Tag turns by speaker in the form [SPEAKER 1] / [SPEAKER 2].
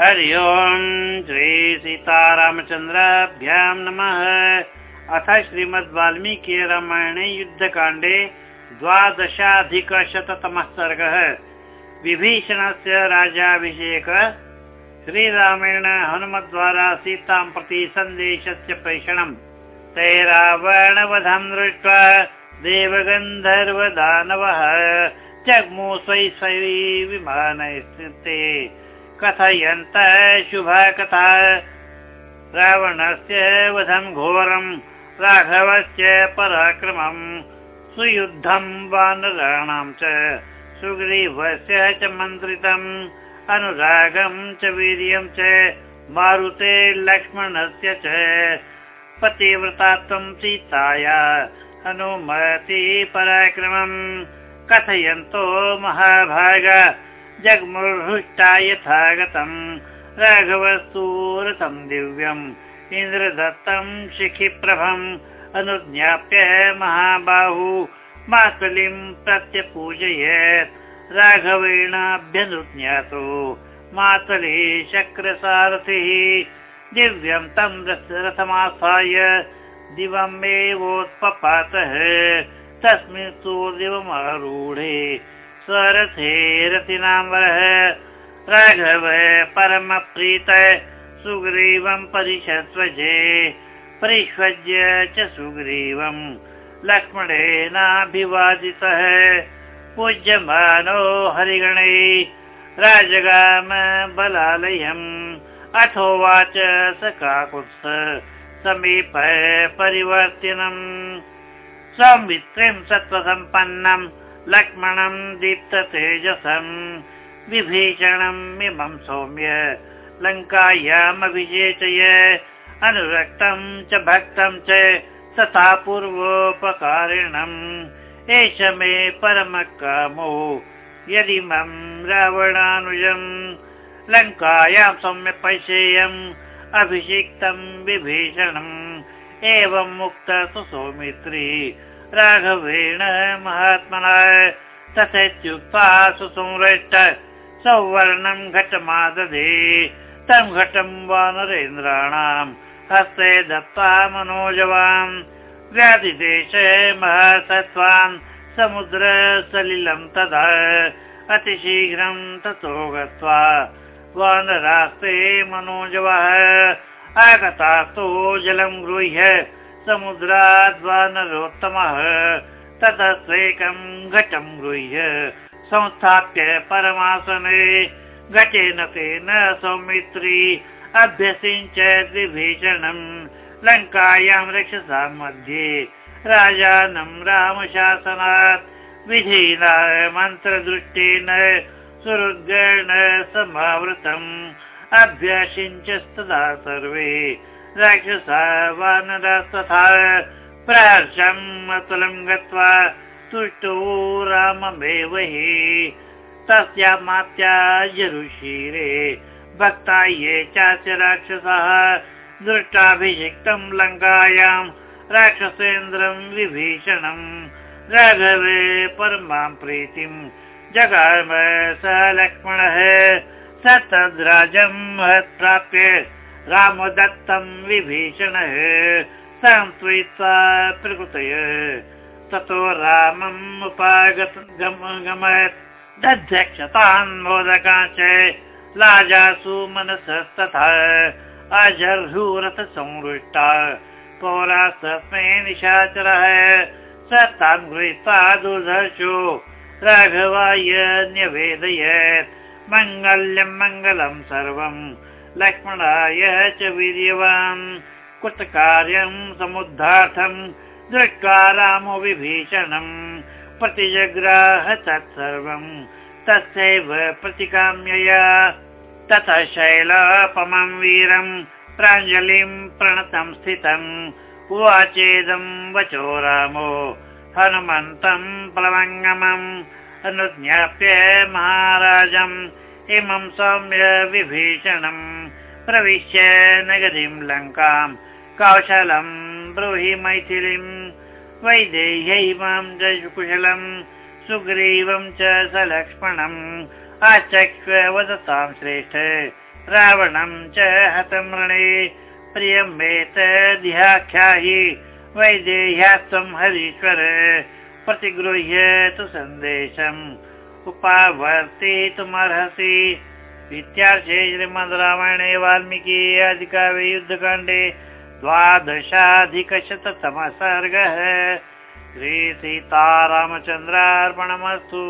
[SPEAKER 1] हरि ओम् श्री सीतारामचन्द्राभ्यां नमः। अथ श्रीमद् वाल्मीकि रामायणे युद्धकाण्डे द्वादशाधिकशततमः सर्गः। विभीषणस्य राजाभिषेक। श्रीरामेण हनुमद्वारा सीतां प्रति सन्देशस्य प्रेषणम्। ते रावणवधं दृष्ट्वा देवगन्धर्वदानवः। जग्मु स्वै स्वै विमानस्ते कथयन्त शुभा कथा रावणस्य वधं घोरं राघवस्य पराक्रमम् सुयुद्धं वानराणां च सुग्रीवस्य च मन्त्रितम् अनुरागं च वीर्यं च मारुते लक्ष्मणस्य च। पतिव्रता त्वं सीताया हनुमति पराक्रमम्। कथयन्तो महाभाग जग्मुर्हृष्टा यथा गतम् राघवस्तूरथम् दिव्यम्। इन्द्रदत्तम् शिखिप्रभम् अनुज्ञाप्य महाबाहु मातुलिम् प्रत्यपूजयेत्। राघवेणाभ्यनुज्ञातो। मातुली शक्रसारथिः दिव्यम् तम् रथमास्थाय। दिवमेवोत्पपातः तस्मिन् तु स्वरथे रथिनाम्बरः राघव परमप्रीत सुग्रीवं परिषस्वजे परिष्वज्य च सुग्रीवम् लक्ष्मणेनाभिवादितः पूज्यमानो हरिगणे राजगाम बलालयम् अथोवाच स काकुत्स समीप परिवर्तिनम्। सौमित्रिं सत्त्वसम्पन्नम् लक्ष्मणम् दीप्ततेजसम् विभीषणम् इमं सौम्य लङ्कायामभिषेचय अनुरक्तं च भक्तं च तथा पूर्वोपकारिणम् एष मे परमकामो। यदिमं रावणानुजम् लङ्कायां सौम्य पैशेयम् अभिषिक्तं विभीषणम् एवम् मुक्त सुसौमित्री राघवेण महात्मना तथेत्युक्त्वा सुसंरष्ट सौवर्णं घटमादधे। तं घटं वानरेन्द्राणाम् हस्ते दत्त्वा मनोजवान्। व्याधिदेश महसत्त्वान्। समुद्र सलिलं तदा। अतिशीघ्रं ततो गत्वा। वानरास्ते मनोजवः। आगतास्तु जलं गृह्य समुद्राद्वानरोत्तमः। ततस्त्वेकं घटं गृह्य संस्थाप्य परमासने घटेन तेन सौमित्री अभ्यसिञ्च विभीषणम् लङ्कायां रक्षसा मध्ये। राजानं रामशासनात् विधिना मन्त्रदृष्टेन सुहृद्गण समावृतम् अभ्यसिञ्चस्तदा सर्वे राक्षसा वानरस्तथा प्रहर्षम् अतुलं गत्वा तुष्टो राममेव हि तस्यामात्या जरुशीरे भक्ता ये चास्य राक्षसः दृष्टाभिषिक्तं लङ्कायां राक्षसेन्द्रं विभीषणम् राघवे परमां प्रीतिं जगाम स लक्ष्मणः स तद्राजम् महत्प्राप्य रामदत्तं विभीषणः सान्त्वयित्वा प्रकृतय। ततो रामम् उपागत गमयत्। दध्यक्षतान् मोदकाश्च लाजासु मनसस्तथा अजर्हूरथ संवृष्टा। पौरास्तस्मै निशाचरः। स तान् गृहीत्वा दुर्धर्षो। राघवाय न्यवेदयत्। मङ्गल्यं मङ्गलं सर्वम् लक्ष्मणाय च वीर्यवान्। कृतकार्यम् समुद्धार्थम् दृष्ट्वा रामो विभीषणम् प्रतिजग्राह तत्सर्वम् तस्यैव प्रतिकाम्यया। ततः शैलापमं वीरम् प्राञ्जलिम् प्रणतं स्थितम् उवाचेदम् वचो रामो। हनुमन्तम् प्लवङ्गमम् अनुज्ञाप्य महाराजम् इमं सौम्य विभीषणम् प्रविश्य नगरीं लङ्काम् कौशलम् ब्रूहि मैथिलीम् वैदेह्यै मां कुशलम् सुग्रीवं च स लक्ष्मणम् आचक्ष्य वदतां श्रेष्ठ रावणं च हतमृणे प्रियम्बेतदिहाख्यायि वैदेह्यात्वं हरीश्वर प्रतिगृह्य तु सन्देशम् उपावर्तितुमर्हसि इत्यार्थे श्रीमद् रामायणे वाल्मीकि अधिकारे युद्धकाण्डे द्वादशाधिकशततमः सर्गः श्रीसीतारामचन्द्रार्पणमस्तु